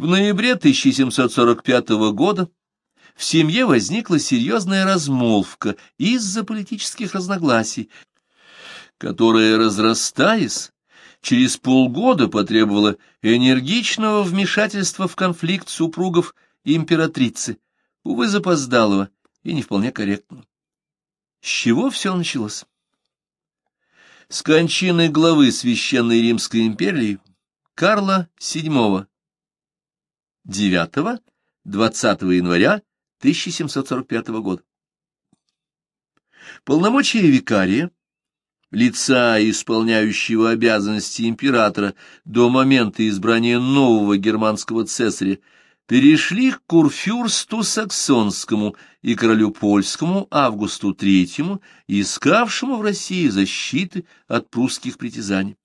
В ноябре 1745 года в семье возникла серьезная размолвка из-за политических разногласий, которая, разрастаясь, через полгода потребовала энергичного вмешательства в конфликт супругов императрицы, увы, запоздалого и не вполне корректного. С чего все началось? С кончины главы Священной Римской империи Карла VII 9-20 января 1745 года. Полномочия викария, лица, исполняющего обязанности императора до момента избрания нового германского цесаря, перешли к курфюрсту Саксонскому и королю Польскому Августу III, искавшему в России защиты от прусских притязаний.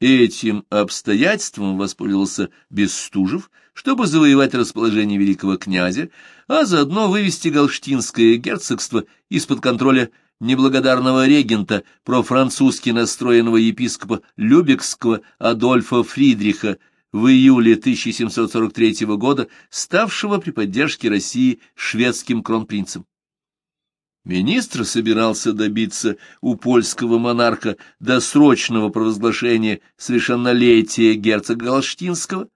Этим обстоятельством воспользовался Бестужев, чтобы завоевать расположение великого князя, а заодно вывести Галштинское герцогство из-под контроля неблагодарного регента, профранцузски настроенного епископа Любекского Адольфа Фридриха, в июле 1743 года, ставшего при поддержке России шведским кронпринцем. Министр собирался добиться у польского монарха досрочного провозглашения совершеннолетия герцога Галштинского,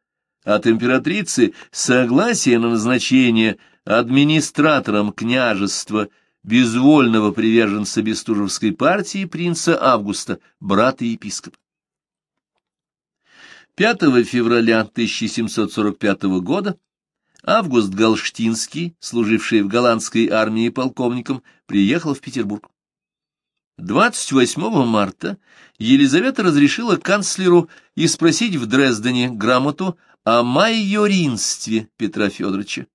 от императрицы согласия на назначение администратором княжества безвольного приверженца Бестужевской партии принца Августа, брата епископа. 5 февраля 1745 года Август Галштинский, служивший в голландской армии полковником, приехал в Петербург. 28 марта Елизавета разрешила канцлеру и спросить в Дрездене грамоту о майоринстве Петра Федоровича.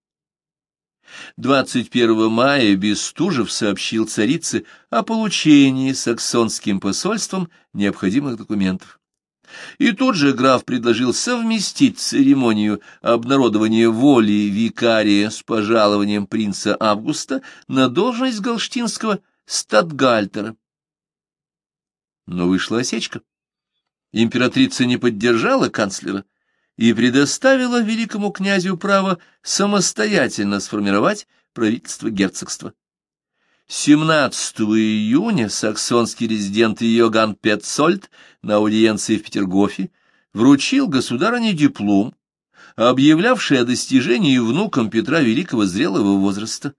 21 мая Бестужев сообщил царице о получении саксонским посольством необходимых документов. И тут же граф предложил совместить церемонию обнародования воли викария с пожалованием принца Августа на должность галштинского статгальтера. Но вышла осечка. Императрица не поддержала канцлера и предоставила великому князю право самостоятельно сформировать правительство герцогства. 17 июня саксонский резидент Йоган Петцольд на аудиенции в Петергофе вручил государыне диплом, объявлявший о достижении внуком Петра Великого зрелого возраста.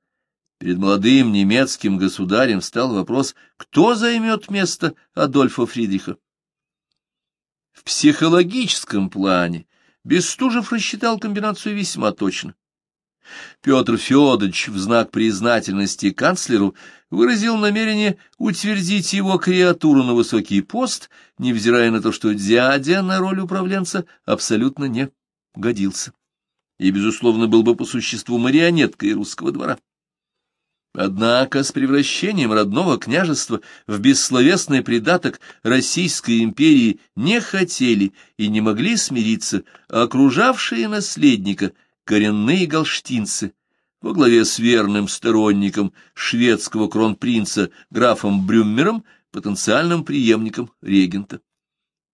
Перед молодым немецким государем стал вопрос, кто займет место Адольфа Фридриха. В психологическом плане Бестужев рассчитал комбинацию весьма точно. Петр Федорович в знак признательности канцлеру выразил намерение утвердить его креатуру на высокий пост, невзирая на то, что дядя на роль управленца абсолютно не годился и, безусловно, был бы по существу марионеткой русского двора. Однако с превращением родного княжества в бессловесный придаток Российской империи не хотели и не могли смириться окружавшие наследника – коренные галштинцы во главе с верным сторонником шведского кронпринца графом Брюммером, потенциальным преемником регента.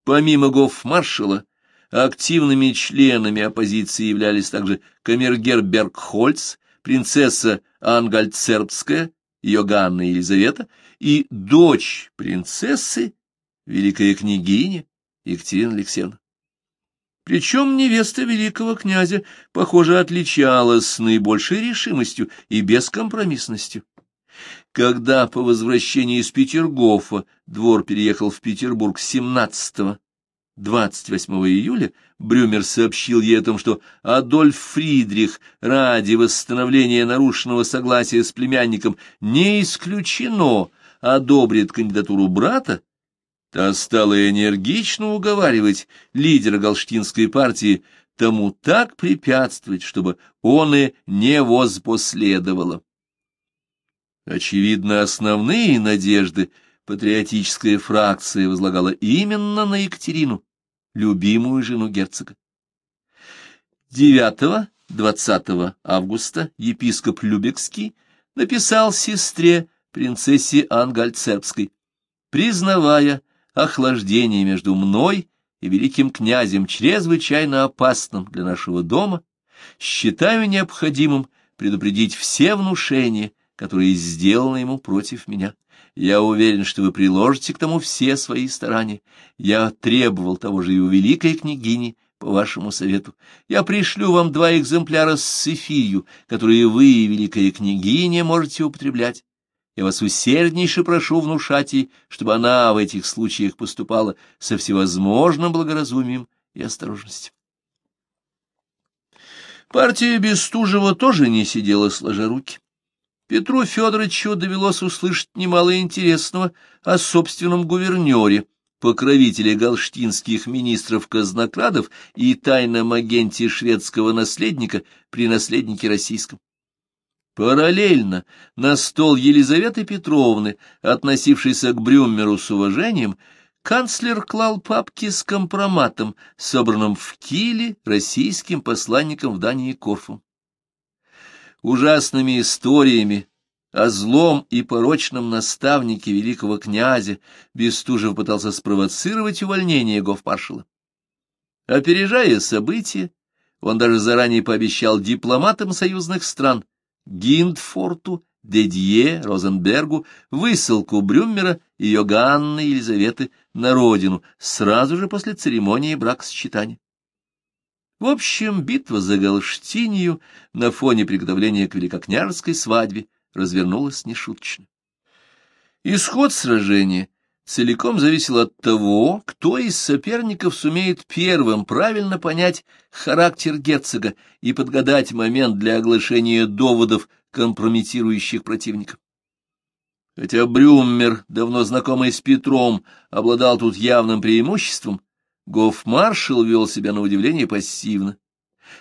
Помимо гофмаршала, активными членами оппозиции являлись также камергер Бергхольц, принцесса Ангальцербская, Йоганна Елизавета, и дочь принцессы, великая княгиня Екатерина Алексеевна. Причем невеста великого князя, похоже, отличалась наибольшей решимостью и бескомпромиссностью. Когда по возвращении из Петергофа двор переехал в Петербург 17-28 июля, Брюмер сообщил ей о том, что Адольф Фридрих ради восстановления нарушенного согласия с племянником не исключено одобрит кандидатуру брата, Та стала энергично уговаривать лидера галштинской партии тому так препятствовать, чтобы он и не возпоследовало. Очевидно, основные надежды патриотическая фракция возлагала именно на Екатерину, любимую жену герцога. 9-20 августа епископ Любекский написал сестре, принцессе Ангальцербской, признавая охлаждение между мной и великим князем чрезвычайно опасным для нашего дома, считаю необходимым предупредить все внушения, которые сделаны ему против меня. Я уверен, что вы приложите к тому все свои старания. Я требовал того же и у великой княгини, по вашему совету. Я пришлю вам два экземпляра с цифирью, которые вы, великая княгиня, можете употреблять. Я вас усерднейше прошу внушать ей, чтобы она в этих случаях поступала со всевозможным благоразумием и осторожностью. Партия Бестужева тоже не сидела сложа руки. Петру Федоровичу довелось услышать немало интересного о собственном гувернере, покровителе галштинских министров-казнокрадов и тайном агенте шведского наследника при наследнике российском. Параллельно на стол Елизаветы Петровны, относившейся к Брюмеру с уважением, канцлер клал папки с компроматом, собранным в Киле российским посланником в Дании Корфу. Ужасными историями о злом и порочном наставнике великого князя Бестужев пытался спровоцировать увольнение гофмаршала. Опережая события, он даже заранее пообещал дипломатам союзных стран Гиндфорту, Дедье, Розенбергу высылку Брюммера и Йоганны Елизаветы на родину сразу же после церемонии бракосчитания. В общем, битва за Галштинию на фоне приготовления к великокняжеской свадьбе развернулась нешуточно. Исход сражения целиком зависел от того, кто из соперников сумеет первым правильно понять характер герцога и подгадать момент для оглашения доводов, компрометирующих противника. Хотя Брюммер, давно знакомый с Петром, обладал тут явным преимуществом, гофмаршал вел себя на удивление пассивно.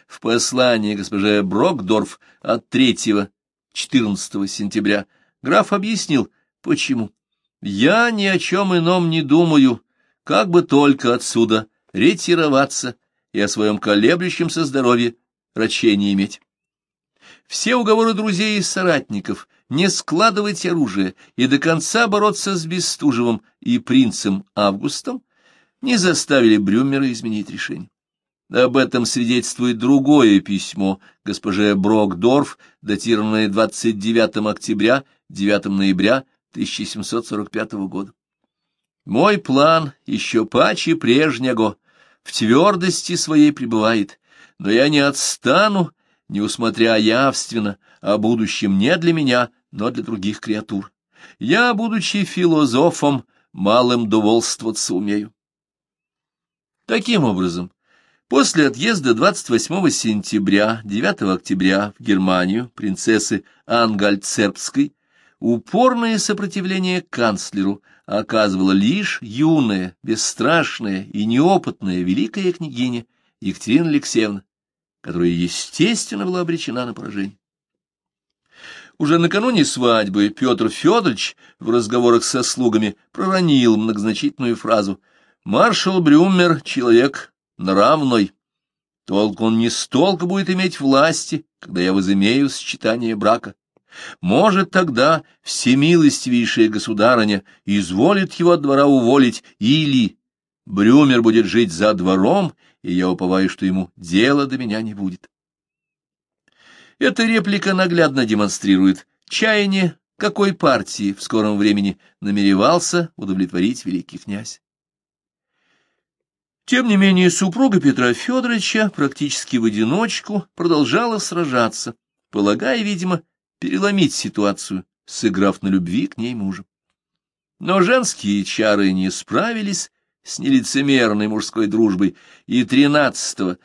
В послании госпоже Брокдорф от 3-14 сентября граф объяснил, почему. Я ни о чем ином не думаю, как бы только отсюда ретироваться и о своем колеблющемся здоровье рачение иметь. Все уговоры друзей и соратников не складывать оружие и до конца бороться с Бестужевым и принцем Августом не заставили Брюмера изменить решение. Об этом свидетельствует другое письмо госпоже Брокдорф, датированное 29 октября, 9 ноября 1745 года. Мой план еще паче прежнего, в твердости своей пребывает, но я не отстану, не усмотря явственно о будущем не для меня, но для других креатур. Я, будучи философом, малым довольствоваться умею. Таким образом, после отъезда 28 сентября, 9 октября в Германию принцессы Ангальцербской Упорное сопротивление канцлеру оказывала лишь юная, бесстрашная и неопытная великая княгиня Екатерина Алексеевна, которая, естественно, была обречена на поражение. Уже накануне свадьбы Петр Федорович в разговорах со слугами проронил многозначительную фразу «Маршал Брюмер — человек нравной, толк он не столько будет иметь власти, когда я возымею сочетание брака, может, тогда всемилостивейшая государыня изволит его от двора уволить, или Брюмер будет жить за двором, и я уповаю, что ему дела до меня не будет. Эта реплика наглядно демонстрирует чаяние, какой партии в скором времени намеревался удовлетворить великий князь. Тем не менее, супруга Петра Федоровича практически в одиночку продолжала сражаться, полагая, видимо, переломить ситуацию, сыграв на любви к ней мужа. Но женские чары не справились с нелицемерной мужской дружбой, и 13-24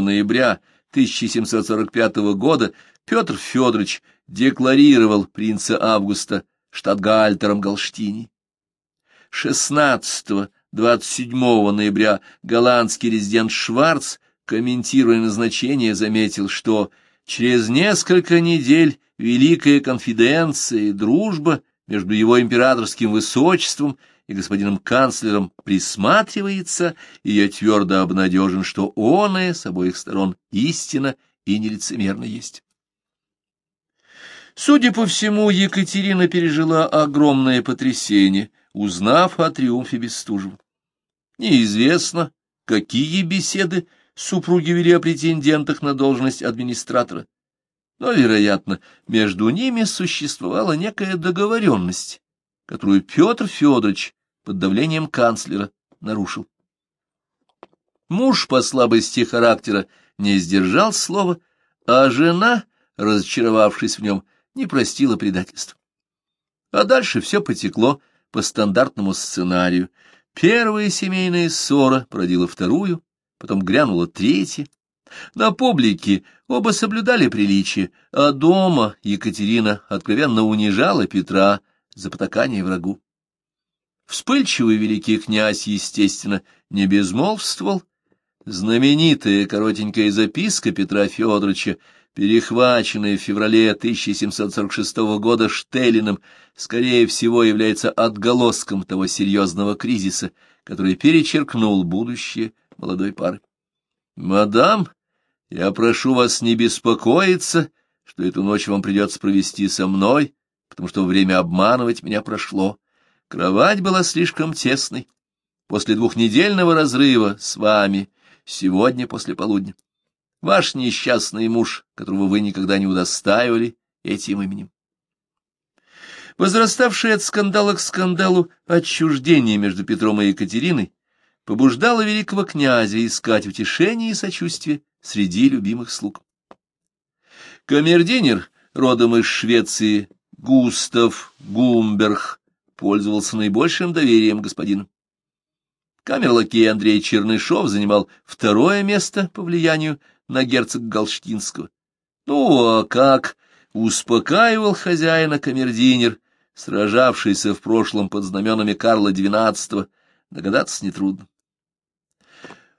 ноября 1745 года Петр Федорович декларировал принца Августа штатгальтером Галштини. 16-27 ноября голландский резидент Шварц, комментируя назначение, заметил, что Через несколько недель великая конфиденция и дружба между его императорским высочеством и господином канцлером присматривается, и я твердо обнадежен, что оное с обоих сторон истина и нелицемерно есть. Судя по всему, Екатерина пережила огромное потрясение, узнав о триумфе Бестужева. Неизвестно, какие беседы супруги вели о претендентах на должность администратора, но, вероятно, между ними существовала некая договоренность, которую Петр Федорович под давлением канцлера нарушил. Муж по слабости характера не сдержал слова, а жена, разочаровавшись в нем, не простила предательства. А дальше все потекло по стандартному сценарию. Первая семейная ссора породила вторую, потом грянула третья. На публике оба соблюдали приличие, а дома Екатерина откровенно унижала Петра за потакание врагу. Вспыльчивый великий князь, естественно, не безмолвствовал. Знаменитая коротенькая записка Петра Федоровича, перехваченная в феврале 1746 года Штеллиным, скорее всего, является отголоском того серьезного кризиса, который перечеркнул будущее молодой пары. «Мадам, я прошу вас не беспокоиться, что эту ночь вам придется провести со мной, потому что время обманывать меня прошло. Кровать была слишком тесной. После двухнедельного разрыва с вами, сегодня после полудня, ваш несчастный муж, которого вы никогда не удостаивали этим именем. Возраставшее от скандала к скандалу отчуждение между Петром и Екатериной побуждало великого князя искать утешение и сочувствие среди любимых слуг. Камердинер, родом из Швеции, Густав Гумберг, пользовался наибольшим доверием господина. Камерлакей Андрей Чернышов занимал второе место по влиянию на герцога Галштинского. Ну, а как успокаивал хозяина камердинер, сражавшийся в прошлом под знаменами Карла XII, догадаться нетрудно.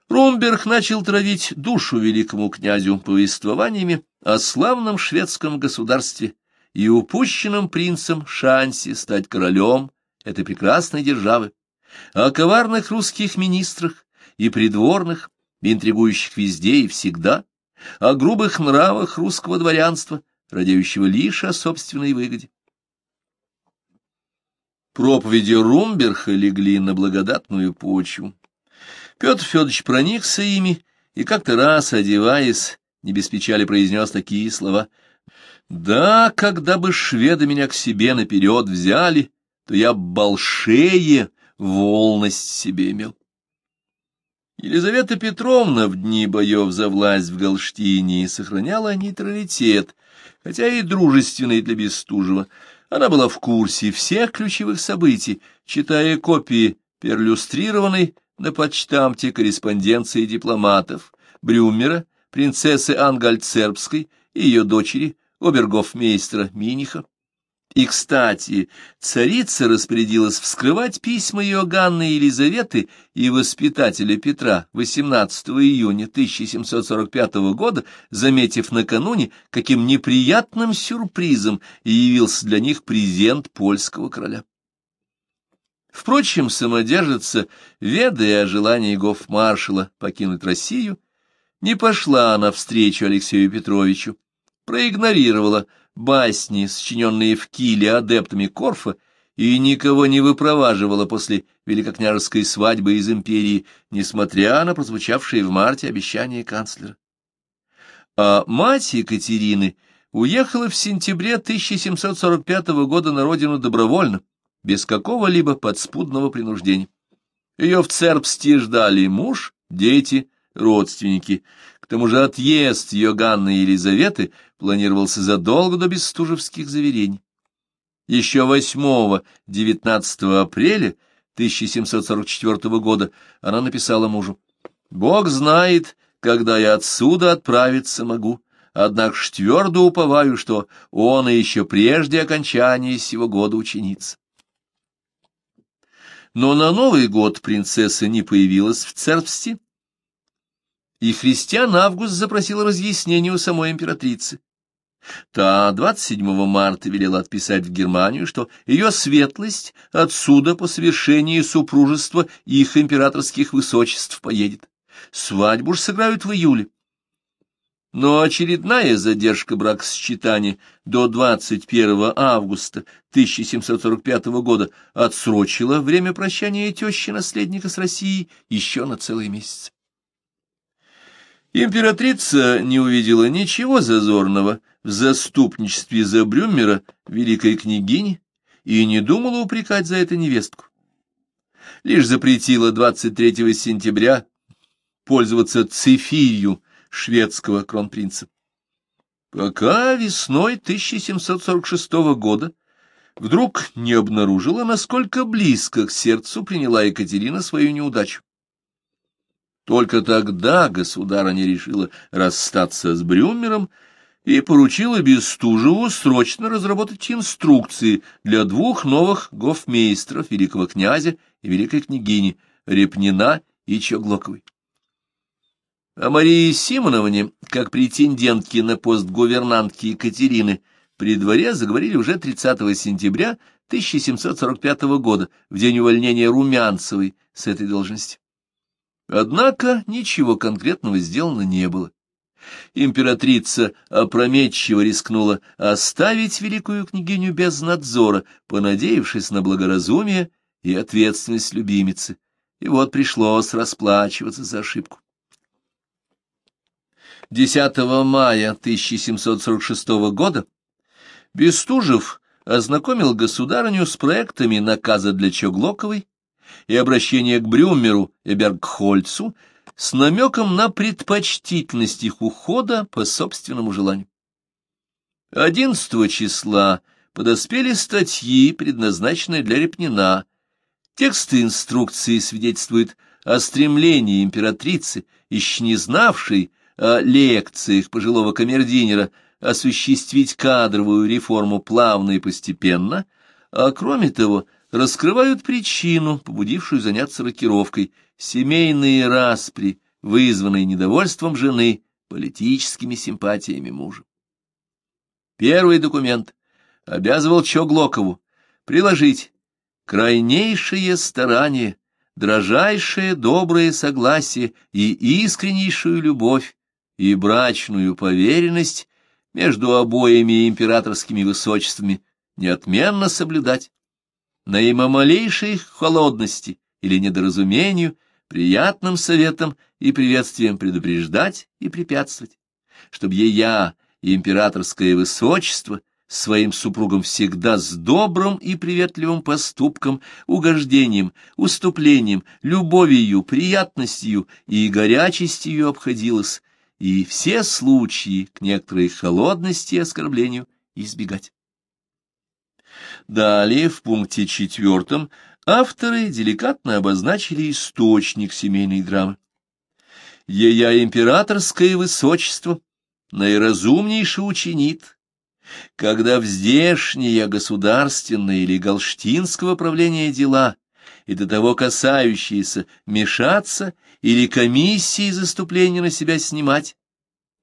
Румберг начал травить душу великому князю повествованиями о славном шведском государстве и упущенном принцем шансе стать королем этой прекрасной державы, о коварных русских министрах и придворных, интригующих везде и всегда, о грубых нравах русского дворянства, радеющего лишь о собственной выгоде. Проповеди Румберха легли на благодатную почву. Петр Федорович проникся ими и как-то раз, одеваясь, не без печали произнес такие слова — да, когда бы шведы меня к себе наперед взяли, то я большие волность себе имел. Елизавета Петровна в дни боев за власть в Галштине сохраняла нейтралитет, хотя и дружественный для Бестужева. Она была в курсе всех ключевых событий, читая копии перлюстрированной на почтамте корреспонденции дипломатов Брюмера, принцессы Ангальцербской и ее дочери обергофмейстера Миниха. И, кстати, царица распорядилась вскрывать письма Иоганны Елизаветы и воспитателя Петра 18 июня 1745 года, заметив накануне, каким неприятным сюрпризом явился для них презент польского короля. Впрочем, самодержица, ведая о желании гофмаршала покинуть Россию, не пошла навстречу Алексею Петровичу, проигнорировала басни, сочиненные в Киле адептами Корфа, и никого не выпроваживала после великокняжеской свадьбы из империи, несмотря на прозвучавшие в марте обещания канцлера. А мать Екатерины уехала в сентябре 1745 года на родину добровольно, без какого-либо подспудного принуждения. Ее в Цербсте ждали муж, дети, родственники. Тому же отъезд Йоганны и Елизаветы планировался задолго до бестужевских заверений. Еще 8-19 апреля 1744 года она написала мужу «Бог знает, когда я отсюда отправиться могу, однако ж твердо уповаю, что он и еще прежде окончания сего года ученица». Но на Новый год принцесса не появилась в Цербсте, и христиан Август запросил разъяснение у самой императрицы. Та 27 марта велела отписать в Германию, что ее светлость отсюда по совершении супружества их императорских высочеств поедет. Свадьбу ж сыграют в июле. но очередная задержка бракосчитания до 21 августа 1745 года отсрочила время прощания тещи-наследника с Россией еще на целый месяц. Императрица не увидела ничего зазорного в заступничестве за Брюмера великой княгини и не думала упрекать за это невестку. Лишь запретила 23 сентября пользоваться цифирью шведского кронпринца. Пока весной 1746 года вдруг не обнаружила, насколько близко к сердцу приняла Екатерина свою неудачу. Только тогда государыня решила расстаться с Брюмером и поручила Бестужеву срочно разработать инструкции для двух новых гофмейстров великого князя и великой княгини Репнина и Чоглоковой. О Марии Симоновне, как претендентке на пост гувернантки Екатерины, при дворе заговорили уже 30 сентября 1745 года, в день увольнения Румянцевой с этой должности. Однако ничего конкретного сделано не было. Императрица опрометчиво рискнула оставить великую княгиню без надзора, понадеявшись на благоразумие и ответственность любимицы, и вот пришлось расплачиваться за ошибку. 10 мая 1746 года Бестужев ознакомил государыню с проектами наказа для Чоглоковой и обращение к Брюмеру и Бергхольцу с намеком на предпочтительность их ухода по собственному желанию. 11 числа подоспели статьи, предназначенные для Репнина. Тексты инструкции свидетельствуют о стремлении императрицы, еще не знавшей о лекциях пожилого камердинера, осуществить кадровую реформу плавно и постепенно, а кроме того – раскрывают причину, побудившую заняться рокировкой, семейные распри, вызванные недовольством жены, политическими симпатиями мужа. Первый документ обязывал Чоглокову приложить крайнейшее старание, дрожайшее доброе согласие и искреннейшую любовь и брачную поверенность между обоими императорскими высочествами неотменно соблюдать на малейшей холодности или недоразумению, приятным советом и приветствием предупреждать и препятствовать, чтобы я и императорское высочество своим супругом всегда с добрым и приветливым поступком, угождением, уступлением, любовью, приятностью и горячестью обходилось, и все случаи к некоторой холодности и оскорблению избегать. Далее, в пункте четвертом, авторы деликатно обозначили источник семейной драмы. Ея императорское высочество наиразумнейше учинит, когда в здешние государственные или галштинского правления дела и до того касающиеся мешаться или комиссии заступления на себя снимать,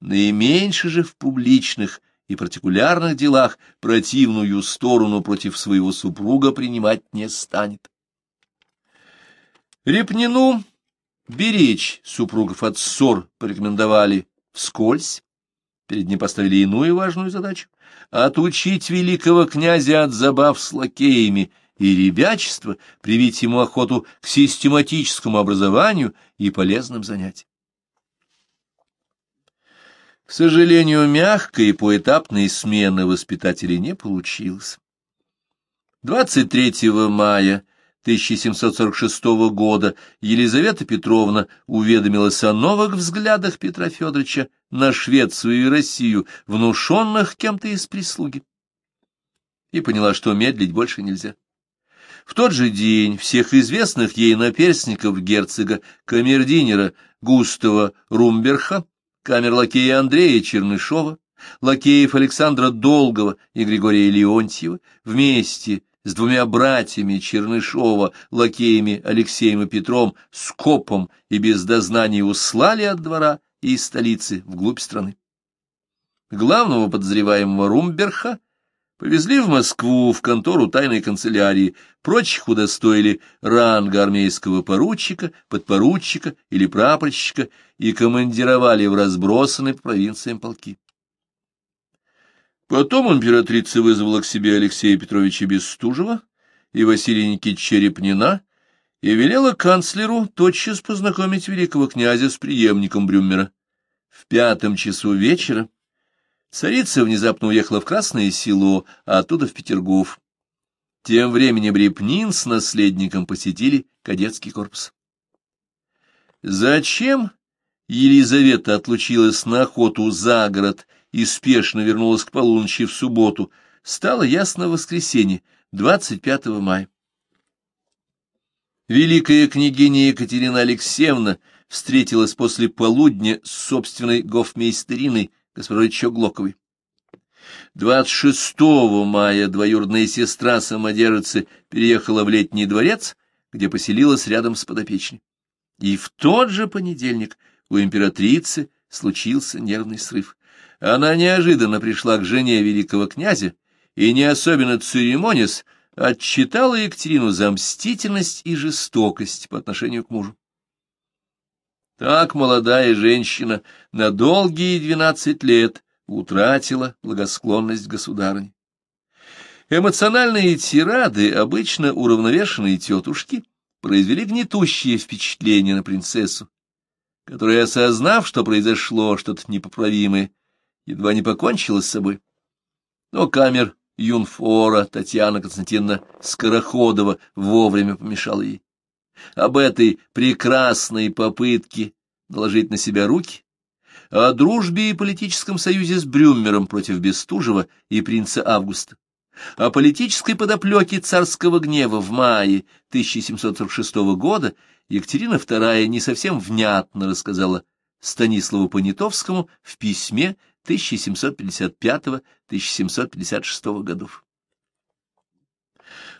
наименьше же в публичных и партикулярных делах противную сторону против своего супруга принимать не станет. Репнину беречь супругов от ссор порекомендовали вскользь, перед ним поставили иную важную задачу — отучить великого князя от забав с лакеями и ребячества, привить ему охоту к систематическому образованию и полезным занятиям. К сожалению, мягкой и поэтапной смены воспитателей не получилось. 23 мая 1746 года Елизавета Петровна уведомилась о новых взглядах Петра Федоровича на Швецию и Россию, внушенных кем-то из прислуги, и поняла, что медлить больше нельзя. В тот же день всех известных ей наперстников герцога камердинера Густава Румберха камер-лакея Андрея Чернышова, лакеев Александра Долгого и Григория Леонтьева вместе с двумя братьями Чернышова, лакеями Алексеем и Петром, скопом и без дознания услали от двора и из столицы вглубь страны. Главного подозреваемого Румберха Повезли в Москву, в контору тайной канцелярии, прочих удостоили ранга армейского поручика, подпоручика или прапорщика и командировали в разбросанные по провинциям полки. Потом императрица вызвала к себе Алексея Петровича Бестужева и Василия Никитича Черепнина и велела канцлеру тотчас познакомить великого князя с преемником Брюмера. В пятом часу вечера Царица внезапно уехала в Красное Село, а оттуда в Петергоф. Тем временем Репнин с наследником посетили кадетский корпус. Зачем Елизавета отлучилась на охоту за город и спешно вернулась к полуночи в субботу, стало ясно в воскресенье, 25 мая. Великая княгиня Екатерина Алексеевна встретилась после полудня с собственной гофмейстериной, госпожой Чоглоковой. 26 мая двоюродная сестра самодержицы переехала в летний дворец, где поселилась рядом с подопечной. И в тот же понедельник у императрицы случился нервный срыв. Она неожиданно пришла к жене великого князя и, не особенно церемонясь, отчитала Екатерину за мстительность и жестокость по отношению к мужу. Так молодая женщина на долгие двенадцать лет утратила благосклонность государыни. Эмоциональные тирады, обычно уравновешенные тетушки, произвели гнетущее впечатление на принцессу, которая, осознав, что произошло что-то непоправимое, едва не покончила с собой. Но камер юнфора Татьяна Константиновна Скороходова вовремя помешала ей об этой прекрасной попытке наложить на себя руки, о дружбе и политическом союзе с Брюмером против Бестужева и принца Августа, о политической подоплеке царского гнева в мае 1746 года Екатерина II не совсем внятно рассказала Станиславу Понятовскому в письме 1755-1756 годов.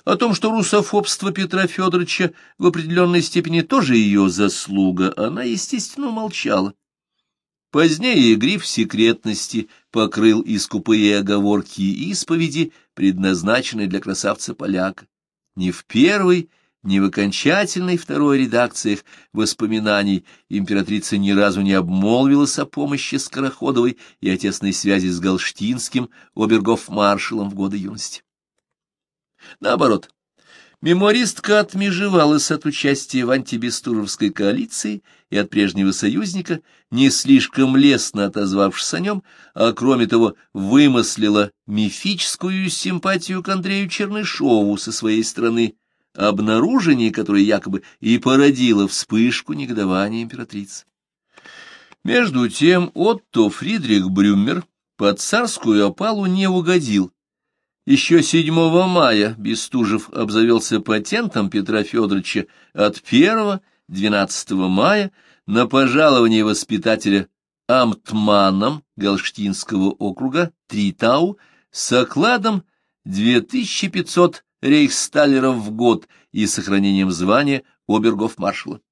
О том, что русофобство Петра Федоровича в определенной степени тоже ее заслуга, она, естественно, молчала. Позднее гриф секретности покрыл и скупые оговорки и исповеди, предназначенные для красавца-поляка. Ни в первой, ни в окончательной второй редакциях воспоминаний императрица ни разу не обмолвилась о помощи Скороходовой и о тесной связи с Галштинским обергов-маршалом в годы юности. Наоборот, мемуаристка отмежевалась от участия в антибестуровской коалиции и от прежнего союзника, не слишком лестно отозвавшись о нем, а кроме того вымыслила мифическую симпатию к Андрею Чернышову со своей стороны, обнаружение которой якобы и породило вспышку негодования императрицы. Между тем Отто Фридрих Брюмер под царскую опалу не угодил, еще 7 мая Бестужев обзавелся патентом Петра Федоровича от 1-12 мая на пожалование воспитателя Амтманом Галштинского округа Тритау с окладом 2500 рейхсталлеров в год и сохранением звания обергов-маршала.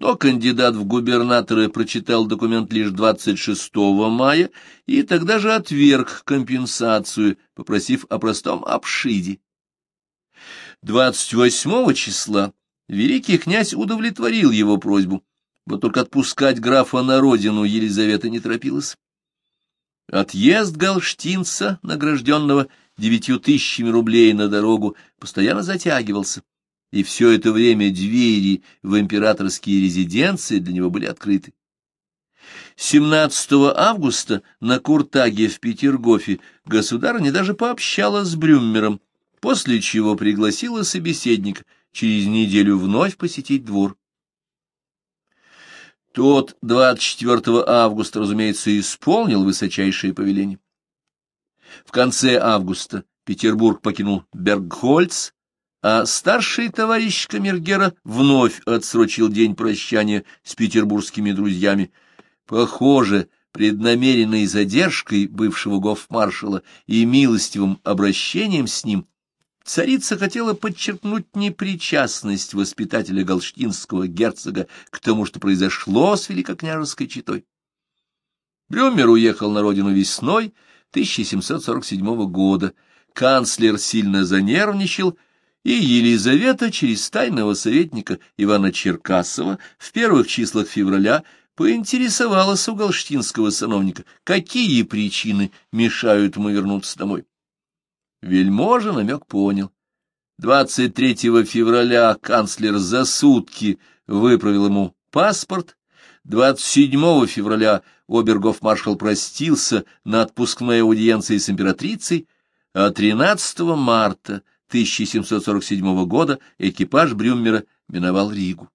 Но кандидат в губернаторы прочитал документ лишь 26 мая и тогда же отверг компенсацию, попросив о простом обшиде. 28 числа великий князь удовлетворил его просьбу, вот только отпускать графа на родину Елизавета не торопилась. Отъезд галштинца, награжденного девятью тысячами рублей на дорогу, постоянно затягивался и все это время двери в императорские резиденции для него были открыты. 17 августа на Куртаге в Петергофе государыня даже пообщалась с Брюммером, после чего пригласила собеседника через неделю вновь посетить двор. Тот 24 августа, разумеется, исполнил высочайшее повеление. В конце августа Петербург покинул Бергхольц, а старший товарищ Камергера вновь отсрочил день прощания с петербургскими друзьями. Похоже, преднамеренной задержкой бывшего гофмаршала и милостивым обращением с ним царица хотела подчеркнуть непричастность воспитателя галштинского герцога к тому, что произошло с великокняжеской четой. Брюмер уехал на родину весной 1747 года. Канцлер сильно занервничал, и Елизавета через тайного советника Ивана Черкасова в первых числах февраля поинтересовалась у галштинского сановника, какие причины мешают ему вернуться домой. Вельможа намек понял. 23 февраля канцлер за сутки выправил ему паспорт, 27 февраля обергов-маршал простился на отпускной аудиенции с императрицей, а 13 марта 1747 года экипаж Брюммера миновал Ригу.